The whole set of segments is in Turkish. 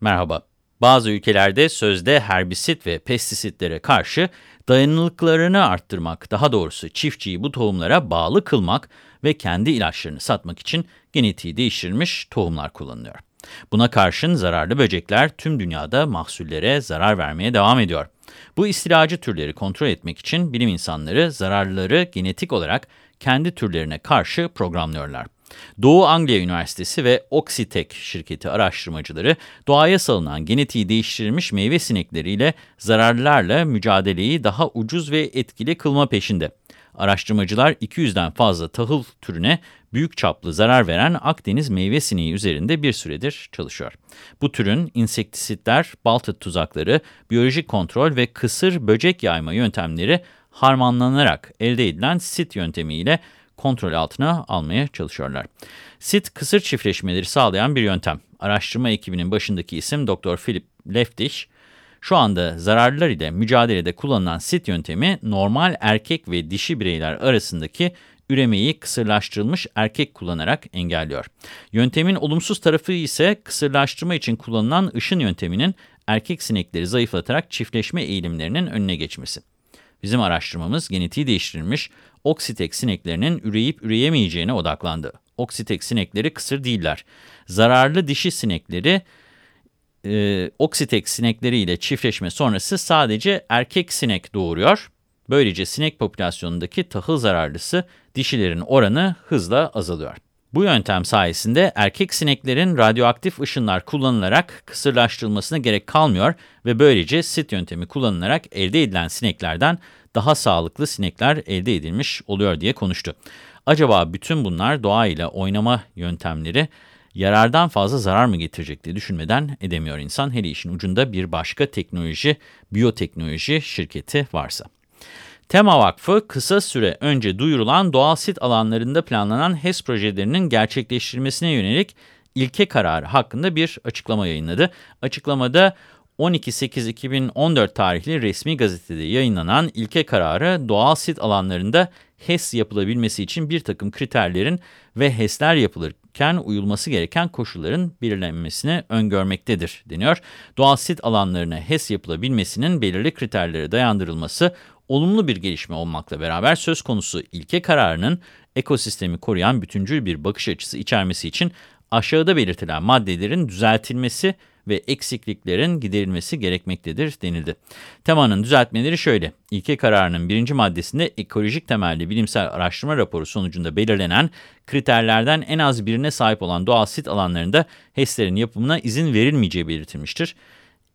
Merhaba. Bazı ülkelerde sözde herbisit ve pestisitlere karşı dayanıklılıklarını arttırmak, daha doğrusu çiftçiyi bu tohumlara bağlı kılmak ve kendi ilaçlarını satmak için genetiği değiştirilmiş tohumlar kullanılıyor. Buna karşın zararlı böcekler tüm dünyada mahsullere zarar vermeye devam ediyor. Bu istilacı türleri kontrol etmek için bilim insanları zararlıları genetik olarak kendi türlerine karşı programlıyorlar. Doğu Anglia Üniversitesi ve Oxitec şirketi araştırmacıları doğaya salınan genetiği değiştirilmiş meyve sinekleriyle zararlılarla mücadeleyi daha ucuz ve etkili kılma peşinde. Araştırmacılar 200'den fazla tahıl türüne büyük çaplı zarar veren Akdeniz meyve sineği üzerinde bir süredir çalışıyor. Bu türün insektisitler, balta tuzakları, biyolojik kontrol ve kısır böcek yayma yöntemleri harmanlanarak elde edilen sit yöntemiyle kontrol altına almaya çalışıyorlar. Sit kısır çiftleşmeleri sağlayan bir yöntem. Araştırma ekibinin başındaki isim Dr. Philip Leftiş. Şu anda zararlılar ile mücadelede kullanılan sit yöntemi normal erkek ve dişi bireyler arasındaki üremeyi kısırlaştırılmış erkek kullanarak engelliyor. Yöntemin olumsuz tarafı ise kısırlaştırma için kullanılan ışın yönteminin erkek sinekleri zayıflatarak çiftleşme eğilimlerinin önüne geçmesi. Bizim araştırmamız genetiği değiştirilmiş Oksitek sineklerinin üreyip üreyemeyeceğine odaklandı. Oksitek sinekleri kısır değiller. Zararlı dişi sinekleri e, Oksitek sinekleri ile çiftleşme sonrası sadece erkek sinek doğuruyor. Böylece sinek popülasyonundaki tahıl zararlısı dişilerin oranı hızla azalıyor. Bu yöntem sayesinde erkek sineklerin radyoaktif ışınlar kullanılarak kısırlaştırılmasına gerek kalmıyor ve böylece sit yöntemi kullanılarak elde edilen sineklerden daha sağlıklı sinekler elde edilmiş oluyor diye konuştu. Acaba bütün bunlar doğayla oynama yöntemleri yarardan fazla zarar mı getirecek diye düşünmeden edemiyor insan. Hele işin ucunda bir başka teknoloji, biyoteknoloji şirketi varsa. Tema Vakfı kısa süre önce duyurulan doğal sit alanlarında planlanan HES projelerinin gerçekleştirilmesine yönelik ilke kararı hakkında bir açıklama yayınladı. Açıklamada 12.8.2014 tarihli resmi gazetede yayınlanan ilke kararı doğal sit alanlarında HES yapılabilmesi için bir takım kriterlerin ve HES'ler yapılırken uyulması gereken koşulların belirlenmesini öngörmektedir deniyor. Doğal sit alanlarına HES yapılabilmesinin belirli kriterlere dayandırılması olumlu bir gelişme olmakla beraber söz konusu ilke kararının ekosistemi koruyan bütüncül bir bakış açısı içermesi için aşağıda belirtilen maddelerin düzeltilmesi ve eksikliklerin giderilmesi gerekmektedir denildi. Temanın düzeltmeleri şöyle. İlke kararının birinci maddesinde ekolojik temelli bilimsel araştırma raporu sonucunda belirlenen kriterlerden en az birine sahip olan doğal sit alanlarında HES'lerin yapımına izin verilmeyeceği belirtilmiştir.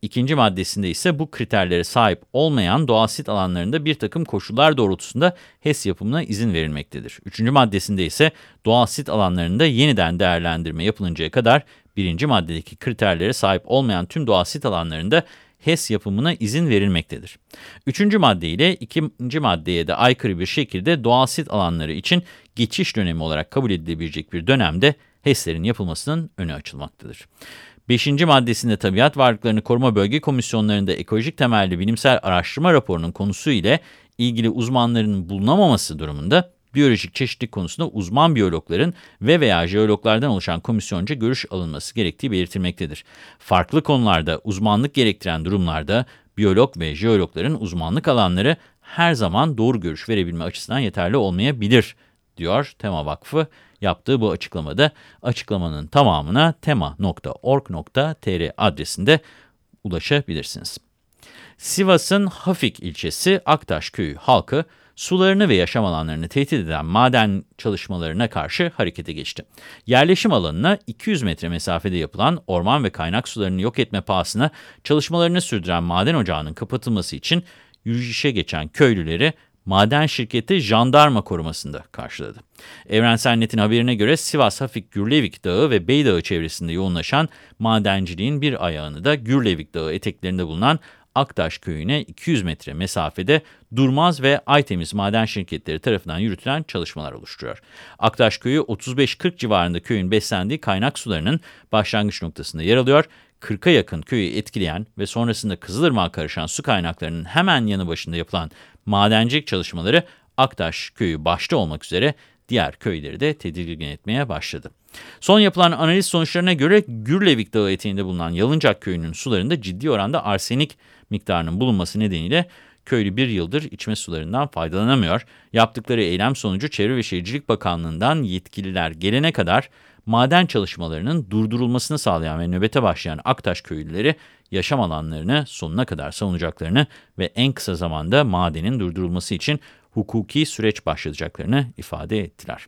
İkinci maddesinde ise bu kriterlere sahip olmayan doğal sit alanlarında bir takım koşullar doğrultusunda HES yapımına izin verilmektedir. Üçüncü maddesinde ise doğal sit alanlarında yeniden değerlendirme yapılıncaya kadar birinci maddedeki kriterlere sahip olmayan tüm doğal sit alanlarında HES yapımına izin verilmektedir. Üçüncü madde ile ikinci maddeye de aykırı bir şekilde doğal sit alanları için geçiş dönemi olarak kabul edilebilecek bir dönemde HES'lerin yapılmasının önü açılmaktadır. Beşinci maddesinde Tabiat Varlıklarını Koruma Bölge Komisyonlarında ekolojik temelli bilimsel araştırma raporunun konusu ile ilgili uzmanların bulunamaması durumunda biyolojik çeşitlilik konusunda uzman biyologların ve veya jeologlardan oluşan komisyonca görüş alınması gerektiği belirtilmektedir. Farklı konularda uzmanlık gerektiren durumlarda biyolog ve jeologların uzmanlık alanları her zaman doğru görüş verebilme açısından yeterli olmayabilir, diyor Tema Vakfı yaptığı bu açıklamada. Açıklamanın tamamına tema.org.tr adresinde ulaşabilirsiniz. Sivas'ın Hafik ilçesi Aktaş köyü halkı, sularını ve yaşam alanlarını tehdit eden maden çalışmalarına karşı harekete geçti. Yerleşim alanına 200 metre mesafede yapılan orman ve kaynak sularını yok etme pahasına çalışmalarını sürdüren maden ocağının kapatılması için yürüyüşe geçen köylüleri maden şirketi jandarma korumasında karşıladı. Evrensel Net'in haberine göre Sivas Hafik Gürlevik Dağı ve Beydağı çevresinde yoğunlaşan madenciliğin bir ayağını da Gürlevik Dağı eteklerinde bulunan Aktaş köyüne 200 metre mesafede Durmaz ve Aytemiz maden şirketleri tarafından yürütülen çalışmalar oluşturuyor. Aktaş köyü 35-40 civarında köyün beslendiği kaynak sularının başlangıç noktasında yer alıyor. 40'a yakın köyü etkileyen ve sonrasında Kızılırmak'a karışan su kaynaklarının hemen yanı başında yapılan madencilik çalışmaları Aktaş köyü başta olmak üzere diğer köyleri de tedirgin etmeye başladı. Son yapılan analiz sonuçlarına göre Gürlevik Dağı eteğinde bulunan Yalıncak Köyü'nün sularında ciddi oranda arsenik miktarının bulunması nedeniyle köylü bir yıldır içme sularından faydalanamıyor. Yaptıkları eylem sonucu Çevre ve Şehircilik Bakanlığı'ndan yetkililer gelene kadar maden çalışmalarının durdurulmasını sağlayan ve nöbete başlayan Aktaş köylüleri yaşam alanlarını sonuna kadar savunacaklarını ve en kısa zamanda madenin durdurulması için hukuki süreç başlayacaklarını ifade ettiler.